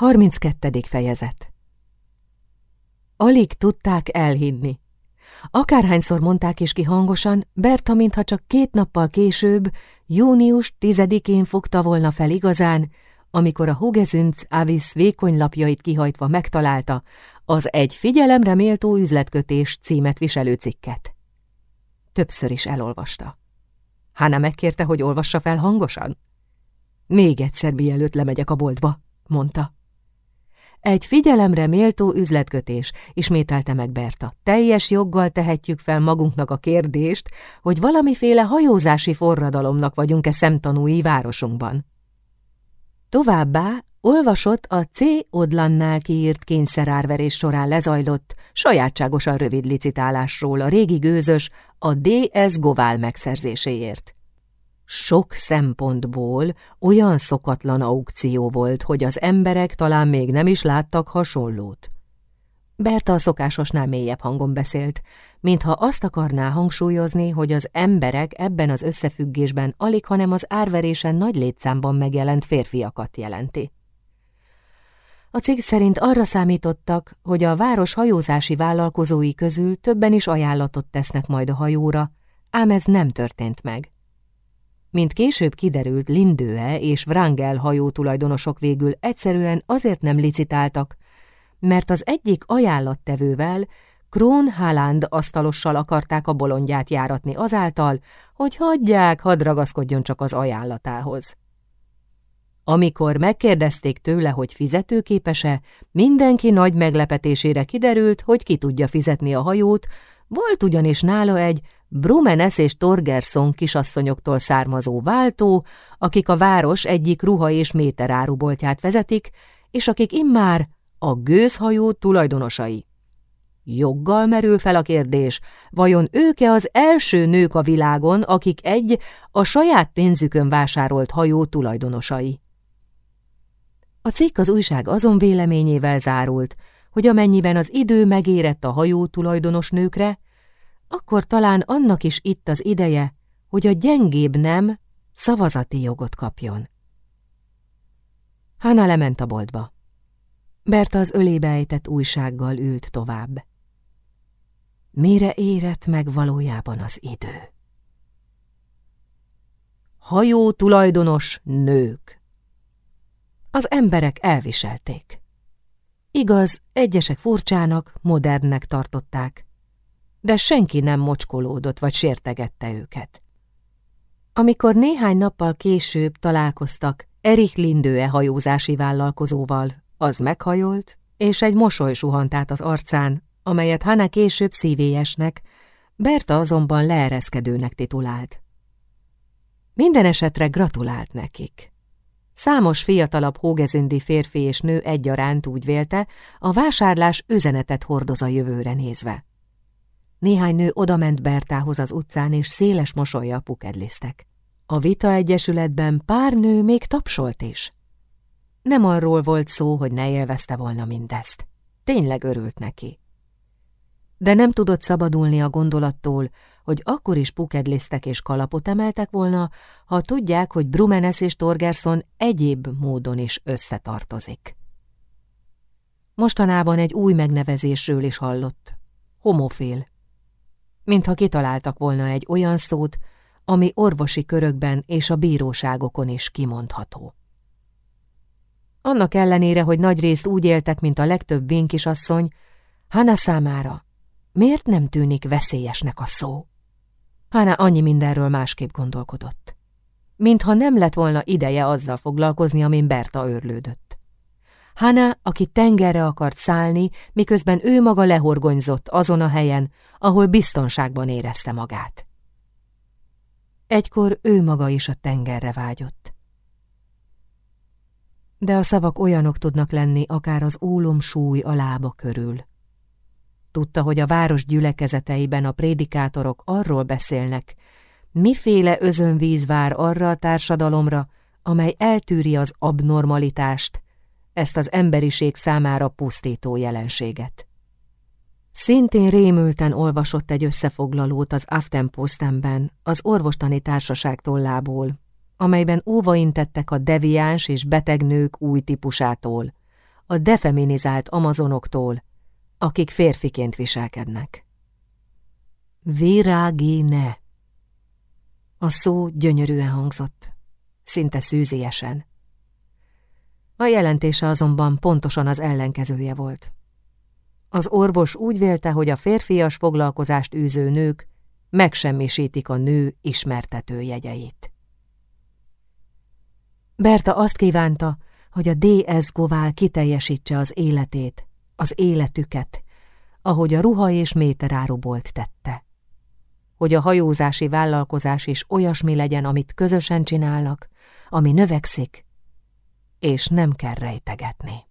32. fejezet Alig tudták elhinni. Akárhányszor mondták is ki hangosan, Berta mintha csak két nappal később, június tizedikén fogta volna fel igazán, amikor a Hugezünc Avis vékony lapjait kihajtva megtalálta az egy figyelemre méltó üzletkötés címet viselő cikket. Többször is elolvasta. Hána megkérte, hogy olvassa fel hangosan? Még egyszer, mielőtt lemegyek a boltba, mondta. Egy figyelemre méltó üzletkötés, ismételte meg Berta. Teljes joggal tehetjük fel magunknak a kérdést, hogy valamiféle hajózási forradalomnak vagyunk-e szemtanúi városunkban. Továbbá olvasott a C. Odlannál kiírt kényszerárverés során lezajlott, sajátságosan rövid licitálásról a régi gőzös a D.S. Govál megszerzéséért. Sok szempontból olyan szokatlan aukció volt, hogy az emberek talán még nem is láttak hasonlót. Berta a szokásosnál mélyebb hangon beszélt, mintha azt akarná hangsúlyozni, hogy az emberek ebben az összefüggésben alig, hanem az árverésen nagy létszámban megjelent férfiakat jelenti. A cég szerint arra számítottak, hogy a város hajózási vállalkozói közül többen is ajánlatot tesznek majd a hajóra, ám ez nem történt meg. Mint később kiderült, Lindőe és Vrangel hajó tulajdonosok végül egyszerűen azért nem licitáltak, mert az egyik ajánlattevővel, Krón Haaland asztalossal akarták a bolondját járatni azáltal, hogy hagyják, hadd ragaszkodjon csak az ajánlatához. Amikor megkérdezték tőle, hogy fizetőképes-e, mindenki nagy meglepetésére kiderült, hogy ki tudja fizetni a hajót, volt ugyanis nála egy Brumenes és Torgerson kisasszonyoktól származó váltó, akik a város egyik ruha- és méteráruboltját vezetik, és akik immár a gőzhajó tulajdonosai. Joggal merül fel a kérdés, vajon ők-e az első nők a világon, akik egy, a saját pénzükön vásárolt hajó tulajdonosai? A cikk az újság azon véleményével zárult, hogy amennyiben az idő megérett a hajó tulajdonos nőkre, akkor talán annak is itt az ideje, hogy a gyengébb nem szavazati jogot kapjon. Hanna lement a boltba. Berta az ölébe ejtett újsággal ült tovább. Mire érett meg valójában az idő? Hajó tulajdonos nők. Az emberek elviselték. Igaz, egyesek furcsának, modernnek tartották, de senki nem mocskolódott vagy sértegette őket. Amikor néhány nappal később találkoztak Erik Lindőe hajózási vállalkozóval, az meghajolt, és egy mosoly suhant át az arcán, amelyet Hanna később szívélyesnek, Berta azonban leereszkedőnek titulált. Minden esetre gratulált nekik. Számos fiatalabb hógezündi férfi és nő egyaránt úgy vélte, a vásárlás üzenetet hordoz a jövőre nézve. Néhány nő odament Bertához az utcán, és széles mosolya pukedlisztek. A Vita Egyesületben pár nő még tapsolt is. Nem arról volt szó, hogy ne élvezte volna mindezt. Tényleg örült neki. De nem tudott szabadulni a gondolattól, hogy akkor is pukedlisztek és kalapot emeltek volna, ha tudják, hogy Brumenes és Torgerson egyéb módon is összetartozik. Mostanában egy új megnevezésről is hallott. Homofél mintha kitaláltak volna egy olyan szót, ami orvosi körökben és a bíróságokon is kimondható. Annak ellenére, hogy nagyrészt úgy éltek, mint a legtöbb vénkisasszony, Hana számára miért nem tűnik veszélyesnek a szó? Hana annyi mindenről másképp gondolkodott. Mintha nem lett volna ideje azzal foglalkozni, amin Berta őrlődött. Hana, aki tengerre akart szállni, miközben ő maga lehorgonyzott azon a helyen, ahol biztonságban érezte magát. Egykor ő maga is a tengerre vágyott. De a szavak olyanok tudnak lenni, akár az ólom súly a lába körül. Tudta, hogy a város gyülekezeteiben a prédikátorok arról beszélnek, miféle özönvíz vár arra a társadalomra, amely eltűri az abnormalitást, ezt az emberiség számára pusztító jelenséget. Szintén rémülten olvasott egy összefoglalót az Aftenpostenben, az orvostani társaság tollából, amelyben óvaintettek a deviáns és beteg nők új típusától, a defeminizált amazonoktól, akik férfiként viselkednek. Virágine. A szó gyönyörűen hangzott, szinte szűziesen. A jelentése azonban pontosan az ellenkezője volt. Az orvos úgy vélte, hogy a férfias foglalkozást űző nők megsemmisítik a nő ismertető jegyeit. Berta azt kívánta, hogy a D.S. Govál kiteljesítse az életét, az életüket, ahogy a ruha és méterárubolt tette. Hogy a hajózási vállalkozás is olyasmi legyen, amit közösen csinálnak, ami növekszik, és nem kell rejtegetni.